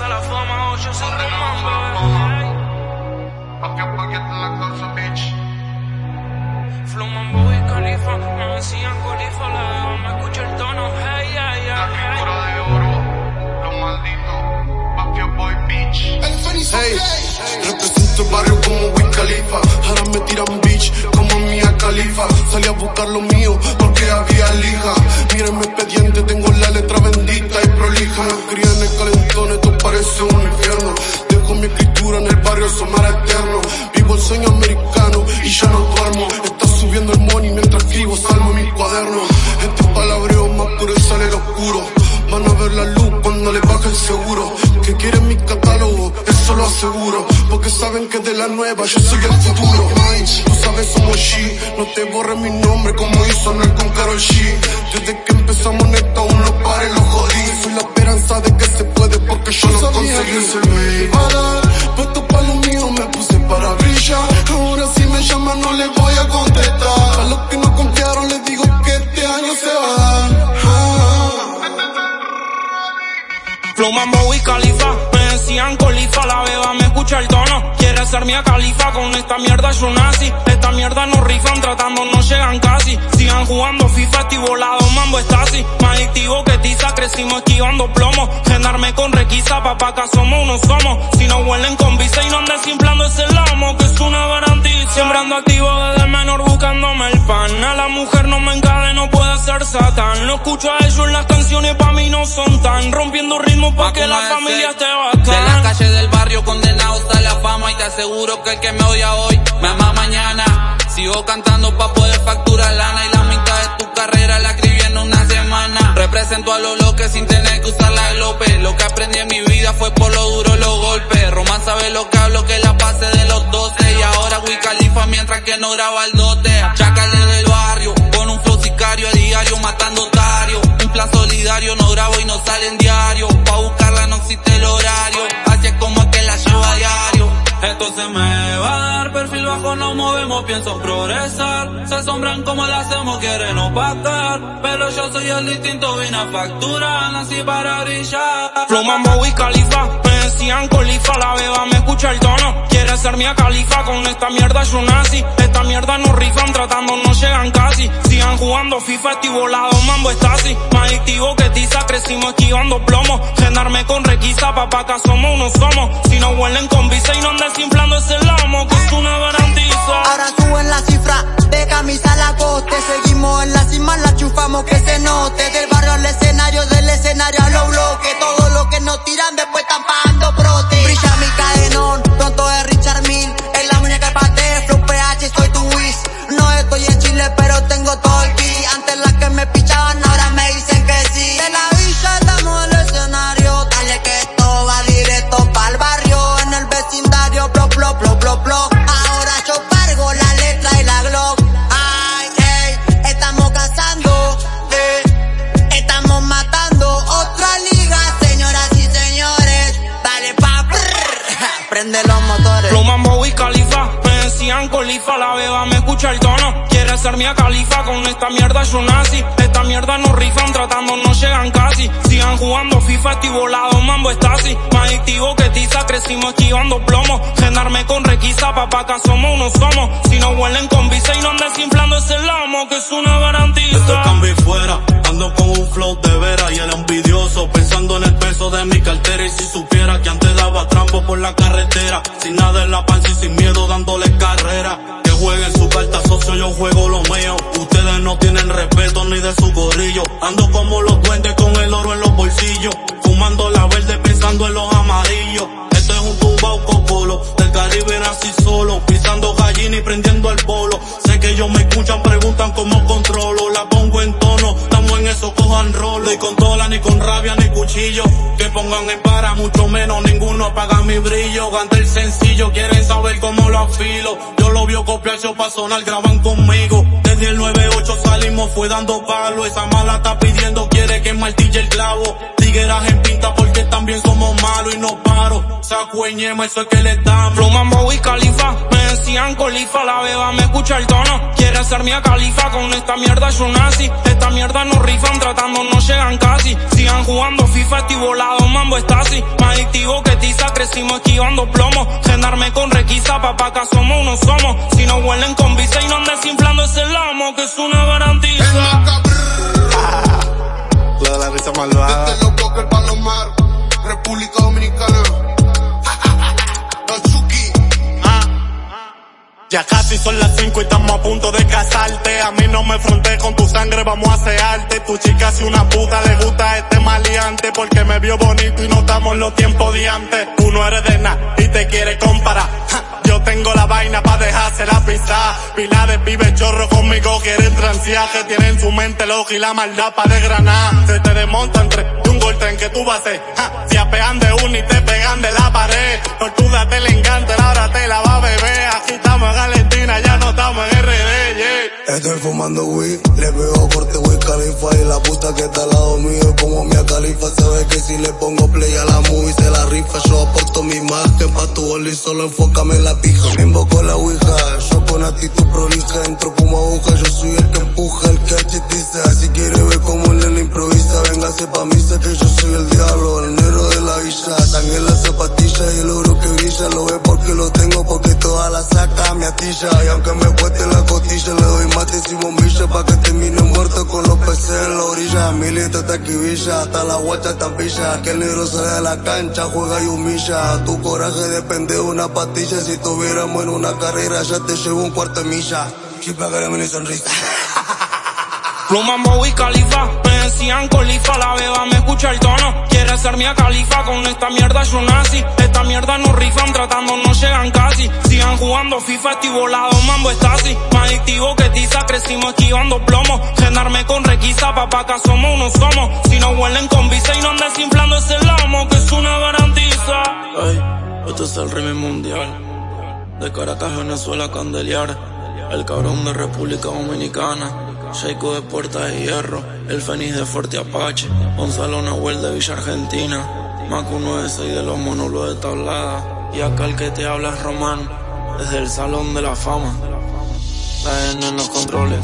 a la fama, oh, yo soy un mambo. Pa' que paquete la casa, bitch. Flow Mambo y Califa, me decían Califa, la beba me escucha el tono, hey, hey, La hey, figura de oro, los malditos. Pa' que boy, bitch. Hey, represento el barrio como Wiz Khalifa. Ahora me tiran bitch como Mia Khalifa. Salí a buscar lo mío porque había lija. En cuaderno. Este palabreo más puro sale el oscuro. Van a ver la luz cuando le baje el seguro. Que quieren mi catálogo, eso lo aseguro. Porque saben que de la nueva yo soy el futuro. Tú sabes, somos G. No te borres mi nombre como hizo Anuel con Karol G. Desde que empezamos neta aún no pare lo jodí. Soy la esperanza de que se puede porque yo lo conseguí. Se me iba a dar, puesto pa' lo mío me puse para brillar. Ahora si me llaman no le voy a contestar. Mambo y Califa, me decían Califa, la beba me escucha el tono. Quiere ser mi califa, con esta mierda yo nazi. Esta mierda no rifan, tratando no llegan casi. Sigan jugando FIFA, estoy volado, mambo está. Más adictivo que tiza, crecimos esquivando plomo. Gendarme con requisa, papá acá somos uno somos. Si no huelen con visa y no andes simplando ese lomo, que es una garantía. Siempre ando activo desde menor buscándome el pan. A la mujer no me puede no escucho a ellos las canciones, pa' mí no son tan. Rompiendo ritmo pa' que la familia esté bacán. De la calle del barrio condenado está la fama. Y te aseguro que el que me odia hoy, me ama mañana. Sigo cantando pa' poder facturar lana. Y la mitad de tu carrera la escribí en una semana. Represento a los loques sin tener que usar la glope. Lo que aprendí en mi vida fue por lo duro los golpes. Román sabe lo que hablo, que la pase de los 12. Y ahora Wiz Khalifa mientras que no graba el 12. Esto se me va a dar, perfil bajo no movemos, pienso progresar. Se asombran como lo hacemos, quieren opacar. Pero yo soy el distinto, vine a facturar, nací para brillar. Flow Mambo y Califa, me decían Califa, la beba me escucha el tono. Ser mi califa, con esta mierda yo nazi. Esta mierda no rifan, tratando no llegan casi. Sigan jugando FIFA, estoy volado, mambo está así. Más adictivo que tiza, crecimos esquivando plomo. Gendarme con requisa, papá acá somos uno somos. Si no huelen con visa y no andes simplando ese lomo, que es una garantiza. Ahora suben la cifra de camisa a la coste. Seguimos en la cima, la chufamos que se note. Del barrio al escenario, del escenario a los bloques. Todo lo que nos tiran después están la beba me escucha el tono. Quiere ser mi califa, con esta mierda yo nazi. Esta mierda no rifan, tratando no llegan casi. Sigan jugando FIFA, estoy volado, mambo está así. Más adictivo que tiza, crecimos esquivando plomo. Gendarme con requisa, papá acá somos uno somos. Si no huelen con visa y no andes simplando ese lomo, que es una Esto garantiza. cambio fuera, ando con un flow de vera y el envidioso, pensando en el peso de mi cartera y si supiera que antes daba trampo por la carretera, sin nada en la panza y sin miedo dándole juego lo mío. Ustedes no tienen respeto ni de su gorrillo. Ando como los duendes con el oro en los bolsillos, fumando la verde pensando en los amarillos. Esto es un tumbao cocolo, del Caribe nací solo, pisando gallina y prendiendo el bolo. Sé que ellos me escuchan, preguntan cómo controlo, la pongo en tono, estamos en eso, cojan rolo. Y con tola, ni con rabia, ni cuchillo, que pongan en para, mucho menos, mi brillo. Gante el sencillo, quieren saber cómo lo afilo. Yo lo vio copiarse pa' sonar, graban conmigo. Desde el 98 salimos, fue dando palo, esa mala está pidiendo, quiere que martille el clavo. Tigueras en pinta porque también somos malos y no. Saco eso es que le damos. Flow Mambo y Califa, me decían Califa, la beba me escucha el tono. Quiere ser mi califa, con esta mierda yo nazi. Esta mierda no rifan, tratando no llegan casi. Sigan jugando FIFA, estoy volado, mambo está así. Más adictivo que tiza, crecimos esquivando plomo. Gendarme con requisa, papá, acá somos uno somos. Si no huelen con visa y no andes desinflando y estamos a punto de casarte. A mí no me fronté con tu sangre, vamos a hacer. Tu chica si una puta le gusta este maleante porque me vio bonito y no estamos los tiempos de antes. Tú no eres de nada y te quieres comparar. Yo tengo la vaina para dejarse la pisar. Pila de pibes chorro conmigo quieren transear, que tienen su mente loca y la maldad para desgranar. Se te desmonta entre un golpe en que tú vas a hacer. Ja, se apean de uno y te pegan de la pared. Tortúdate el encanta, ahora te la va a beber. Aquí estamos, gale Estoy fumando weed, le veo corte wey califa y la puta que está al lado mío como mi califa. Sabe que si le pongo play a la movie se la rifa. Yo aporto mi imagen pa' tu boli, solo enfócame en la pija. Me invoco la ouija, yo con actitud prolija, entro como aguja. Yo soy el que empuja, el que achetiza. Si quiere ver cómo él improvisa, véngase pa' misa que yo soy el diablo, el negro de la villa. Sangre en la zapatilla y el oro que brilla, lo Y aunque me cueste la costilla, le doy mate y bombilla pa' que termine muerto con los peces en la orilla. Milita taquivilla, hasta la guacha tampilla. Que el negro sale de la cancha, juega y humilla. Tu coraje depende de una pastilla. Si tuviéramos en una carrera, ya te llevo un cuarto de milla. Chipa que mi sonrisa. Pluma, y Califa, me decían colifa, la beba me escucha el tono. Quiere ser mi califa, con esta mierda yo nazi. Esta mierda no rifan, tratando no llegan casi. Sigan jugando FIFA, estoy volado, mambo está así. Más adictivo que tiza, crecimos esquivando plomo. Gendarme con requisa, papá acá somos uno somos. Si no huelen con visa y no andes desinflando ese lomo, que es una garantiza. Ay, esto es el rime mundial. De Caracas, Venezuela, Candeliar. El cabrón de República Dominicana. Seiko de Puerta de Hierro, el Fénix de Fuerte Apache, Gonzalo Nahuel de Villa Argentina, Macu 96 de los Monulos de Tablada, y acá el que te habla es Román, desde el Salón de la Fama, la en los controles.